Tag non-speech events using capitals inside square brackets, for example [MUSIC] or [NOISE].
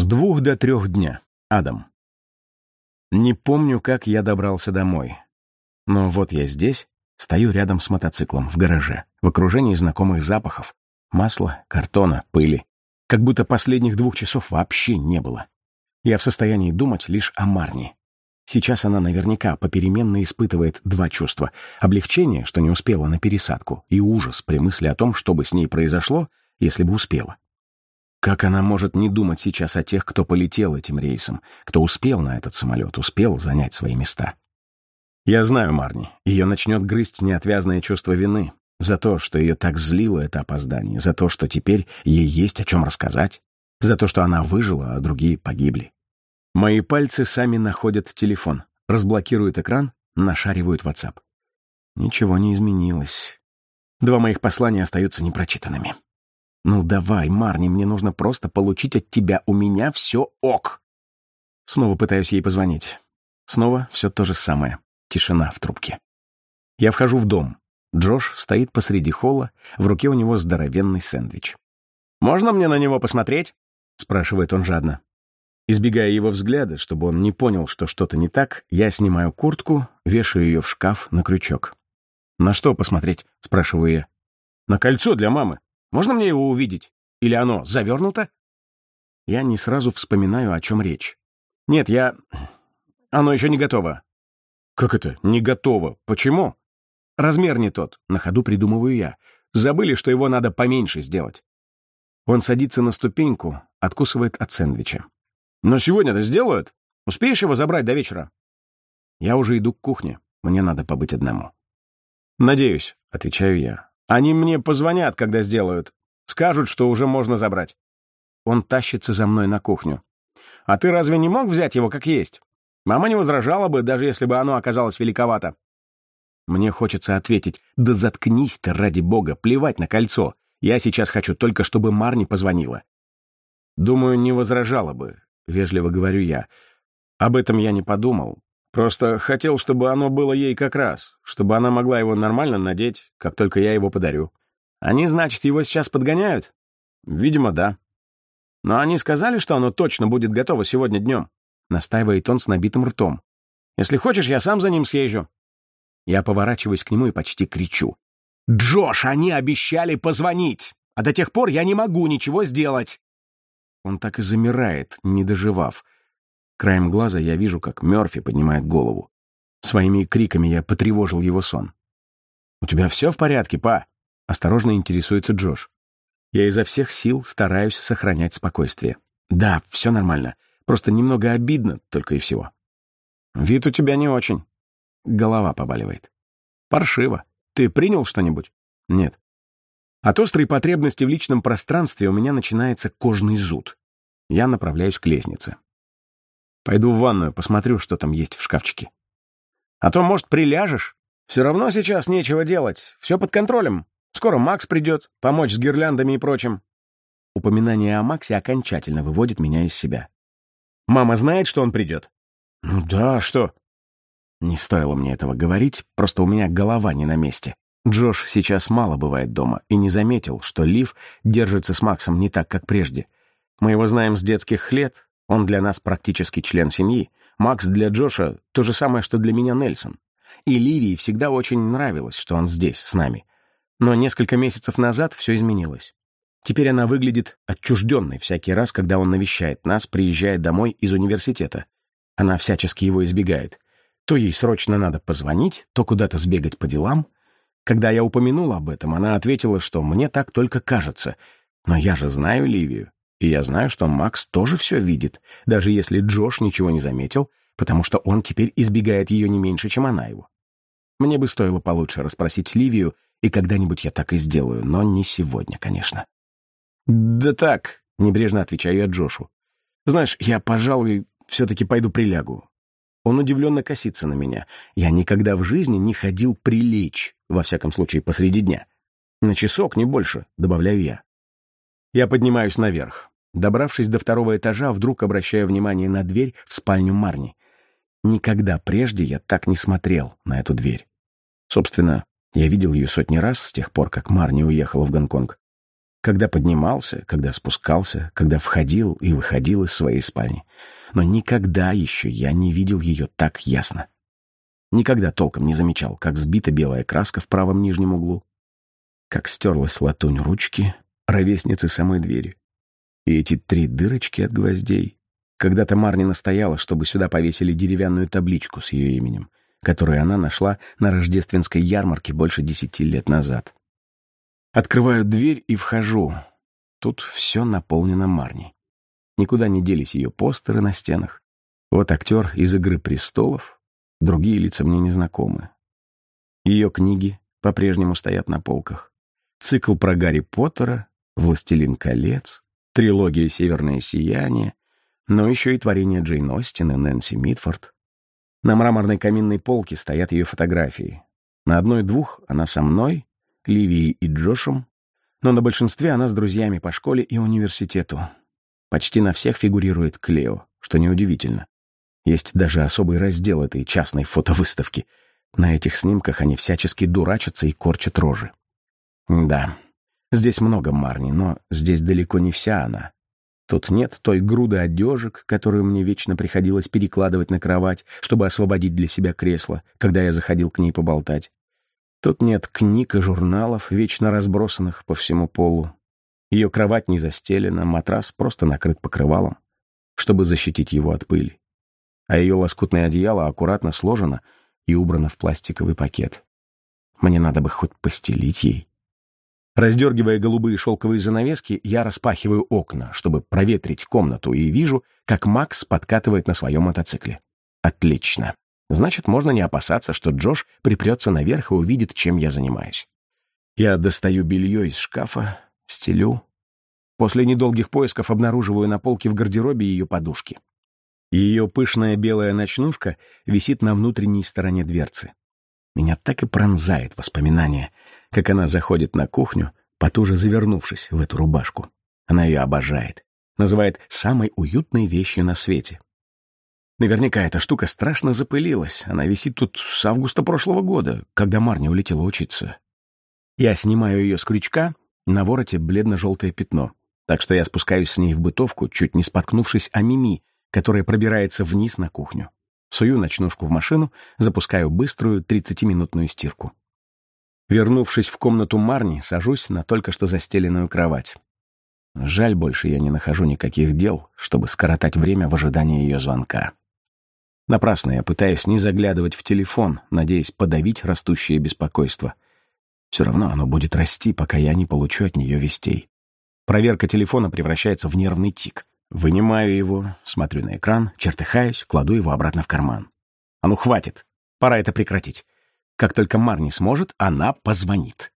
С двух до трех дня. Адам. Не помню, как я добрался домой. Но вот я здесь, стою рядом с мотоциклом в гараже, в окружении знакомых запахов. Масла, картона, пыли. Как будто последних двух часов вообще не было. Я в состоянии думать лишь о Марне. Сейчас она наверняка попеременно испытывает два чувства. Облегчение, что не успела на пересадку, и ужас при мысли о том, что бы с ней произошло, если бы успела. Как она может не думать сейчас о тех, кто полетел этим рейсом, кто успел на этот самолет, успел занять свои места? Я знаю Марни. Ее начнет грызть неотвязное чувство вины за то, что ее так злило это опоздание, за то, что теперь ей есть о чем рассказать, за то, что она выжила, а другие погибли. Мои пальцы сами находят телефон, разблокируют экран, нашаривают WhatsApp. Ничего не изменилось. Два моих послания остаются непрочитанными. «Ну давай, Марни, мне нужно просто получить от тебя. У меня все ок!» Снова пытаюсь ей позвонить. Снова все то же самое. Тишина в трубке. Я вхожу в дом. Джош стоит посреди холла, в руке у него здоровенный сэндвич. «Можно мне на него посмотреть?» — спрашивает он жадно. Избегая его взгляда, чтобы он не понял, что что-то не так, я снимаю куртку, вешаю ее в шкаф на крючок. «На что посмотреть?» — спрашиваю я. «На кольцо для мамы. Можно мне его увидеть? Или оно завернуто?» Я не сразу вспоминаю, о чем речь. «Нет, я... [CLEARS THROAT] Оно еще не готово». «Как это? Не готово? Почему?» «Размер не тот», — на ходу придумываю я. «Забыли, что его надо поменьше сделать». Он садится на ступеньку, откусывает от сэндвича. «Но сегодня-то сделают? Успеешь его забрать до вечера?» Я уже иду к кухне. Мне надо побыть одному. «Надеюсь», — отвечаю я. Они мне позвонят, когда сделают. Скажут, что уже можно забрать. Он тащится за мной на кухню. А ты разве не мог взять его как есть? Мама не возражала бы, даже если бы оно оказалось великовато. Мне хочется ответить, да заткнись ты, ради бога, плевать на кольцо. Я сейчас хочу только, чтобы Марни позвонила. Думаю, не возражала бы, вежливо говорю я. Об этом я не подумал. Просто хотел, чтобы оно было ей как раз, чтобы она могла его нормально надеть, как только я его подарю. Они, значит, его сейчас подгоняют? Видимо, да. Но они сказали, что оно точно будет готово сегодня днем. Настаивает он с набитым ртом. Если хочешь, я сам за ним съезжу. Я поворачиваюсь к нему и почти кричу. «Джош, они обещали позвонить! А до тех пор я не могу ничего сделать!» Он так и замирает, не доживав, Краем глаза я вижу, как Мёрфи поднимает голову. Своими криками я потревожил его сон. «У тебя все в порядке, па?» — осторожно интересуется Джош. Я изо всех сил стараюсь сохранять спокойствие. «Да, все нормально. Просто немного обидно, только и всего». «Вид у тебя не очень». Голова побаливает. «Паршиво. Ты принял что-нибудь?» «Нет». От острой потребности в личном пространстве у меня начинается кожный зуд. Я направляюсь к лестнице. Пойду в ванную, посмотрю, что там есть в шкафчике. А то, может, приляжешь? Все равно сейчас нечего делать. Все под контролем. Скоро Макс придет, помочь с гирляндами и прочим. Упоминание о Максе окончательно выводит меня из себя. Мама знает, что он придет? Ну да, что? Не стоило мне этого говорить, просто у меня голова не на месте. Джош сейчас мало бывает дома и не заметил, что Лив держится с Максом не так, как прежде. Мы его знаем с детских лет, он для нас практически член семьи. Макс для Джоша — то же самое, что для меня Нельсон. И Ливии всегда очень нравилось, что он здесь, с нами. Но несколько месяцев назад все изменилось. Теперь она выглядит отчужденной всякий раз, когда он навещает нас, приезжает домой из университета. Она всячески его избегает. То ей срочно надо позвонить, то куда-то сбегать по делам. Когда я упомянул об этом, она ответила, что мне так только кажется. Но я же знаю Ливию. И я знаю, что Макс тоже все видит, даже если Джош ничего не заметил, потому что он теперь избегает ее не меньше, чем она его. Мне бы стоило получше расспросить Ливию, и когда-нибудь я так и сделаю, но не сегодня, конечно. «Да так», — небрежно отвечаю я Джошу. «Знаешь, я, пожалуй, все-таки пойду прилягу». Он удивленно косится на меня. Я никогда в жизни не ходил прилечь, во всяком случае, посреди дня. На часок, не больше, добавляю я. Я поднимаюсь наверх. Добравшись до второго этажа, вдруг обращаю внимание на дверь в спальню Марни. Никогда прежде я так не смотрел на эту дверь. Собственно, я видел ее сотни раз с тех пор, как Марни уехала в Гонконг. Когда поднимался, когда спускался, когда входил и выходил из своей спальни. Но никогда еще я не видел ее так ясно. Никогда толком не замечал, как сбита белая краска в правом нижнем углу, как стерлась латунь ручки, ровесницы самой двери. И эти три дырочки от гвоздей. Когда-то Марни настояла, чтобы сюда повесили деревянную табличку с ее именем, которую она нашла на рождественской ярмарке больше десяти лет назад. Открываю дверь и вхожу. Тут все наполнено Марни. Никуда не делись ее постеры на стенах. Вот актер из «Игры престолов», другие лица мне незнакомы. Ее книги по-прежнему стоят на полках. Цикл про Гарри Поттера, «Властелин колец», трилогия «Северное сияние», но еще и творение Джейн Остин и Нэнси Митфорд. На мраморной каминной полке стоят ее фотографии. На одной-двух она со мной, Ливией и Джошем, но на большинстве она с друзьями по школе и университету. Почти на всех фигурирует Клео, что неудивительно. Есть даже особый раздел этой частной фотовыставки. На этих снимках они всячески дурачатся и корчат рожи. Да, здесь много Марни, но здесь далеко не вся она. Тут нет той груды одежек, которую мне вечно приходилось перекладывать на кровать, чтобы освободить для себя кресло, когда я заходил к ней поболтать. Тут нет книг и журналов, вечно разбросанных по всему полу. Ее кровать не застелена, матрас просто накрыт покрывалом, чтобы защитить его от пыли. А ее лоскутное одеяло аккуратно сложено и убрано в пластиковый пакет. Мне надо бы хоть постелить ей. Раздергивая голубые шелковые занавески, я распахиваю окна, чтобы проветрить комнату, и вижу, как Макс подкатывает на своем мотоцикле. Отлично. Значит, можно не опасаться, что Джош припрется наверх и увидит, чем я занимаюсь. Я достаю белье из шкафа, стелю. После недолгих поисков обнаруживаю на полке в гардеробе ее подушки. Ее пышная белая ночнушка висит на внутренней стороне дверцы. Меня так и пронзает воспоминание, как она заходит на кухню, потуже завернувшись в эту рубашку. Она ее обожает, называет самой уютной вещью на свете. Наверняка эта штука страшно запылилась. Она висит тут с августа прошлого года, когда Марни улетела учиться. Я снимаю ее с крючка, на вороте бледно-желтое пятно. Так что я спускаюсь с ней в бытовку, чуть не споткнувшись о Мими, которая пробирается вниз на кухню. Сую ночнушку в машину, запускаю быструю 30-минутную стирку. Вернувшись в комнату Марни, сажусь на только что застеленную кровать. Жаль, больше я не нахожу никаких дел, чтобы скоротать время в ожидании ее звонка. Напрасно я пытаюсь не заглядывать в телефон, надеясь подавить растущее беспокойство. Все равно оно будет расти, пока я не получу от нее вестей. Проверка телефона превращается в нервный тик. Вынимаю его, смотрю на экран, чертыхаюсь, кладу его обратно в карман. А ну хватит, пора это прекратить. Как только Марни сможет, она позвонит.